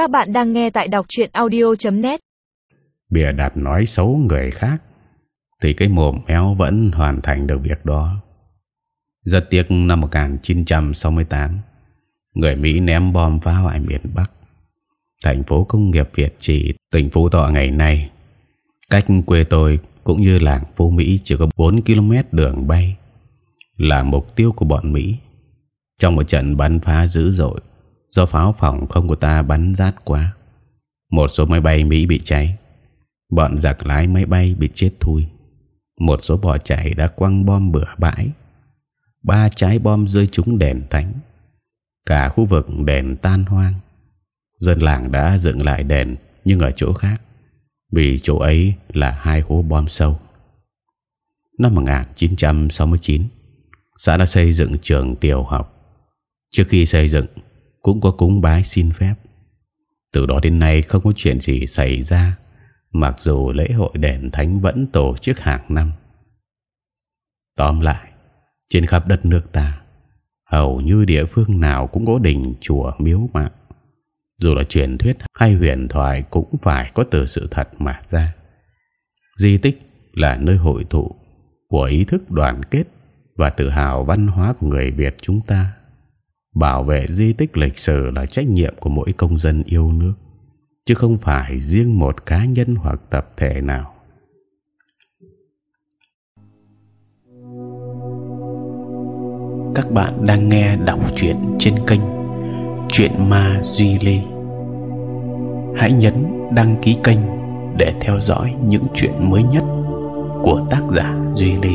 Các bạn đang nghe tại đọc truyện audio.net. bịa đặt nói xấu người khác thì cái mồm éo vẫn hoàn thành được việc đó. Rất tiếc năm 1968 người Mỹ ném bom phá hoại miền Bắc. Thành phố công nghiệp Việt Trì, tỉnh Phú Thọ ngày nay, cách quê tôi cũng như làng Phú Mỹ chỉ có 4 km đường bay, là mục tiêu của bọn Mỹ. Trong một trận bắn phá dữ dội, do pháo phòng không của ta bắn rát quá, một số máy bay Mỹ bị cháy, bọn giặc lái máy bay bị chết thui, một số bỏ chạy đã quăng bom bừa bãi, ba trái bom rơi trúng đèn thánh, cả khu vực đèn tan hoang. Dân làng đã dựng lại đèn nhưng ở chỗ khác, vì chỗ ấy là hai hố bom sâu. Năm 1969, xã đã xây dựng trường tiểu học. Trước khi xây dựng, cũng có cúng bái xin phép. Từ đó đến nay không có chuyện gì xảy ra, mặc dù lễ hội đền thánh vẫn tổ chức hàng năm. Tóm lại, trên khắp đất nước ta, hầu như địa phương nào cũng có đình chùa miếu mạo. Dù là truyền thuyết hay huyền thoại cũng phải có từ sự thật mà ra. Di tích là nơi hội tụ của ý thức đoàn kết và tự hào văn hóa của người Việt chúng ta. Bảo vệ di tích lịch sử là trách nhiệm của mỗi công dân yêu nước, chứ không phải riêng một cá nhân hoặc tập thể nào. Các bạn đang nghe đọc truyện trên kênh Chuyện Ma Duy Lê. Hãy nhấn đăng ký kênh để theo dõi những chuyện mới nhất của tác giả Duy Lê.